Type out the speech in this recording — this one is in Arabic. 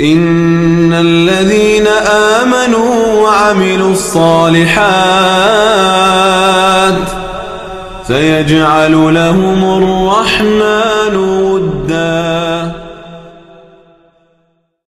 إن الذين آمنوا وعملوا الصالحات سيجعل لهم الرحمن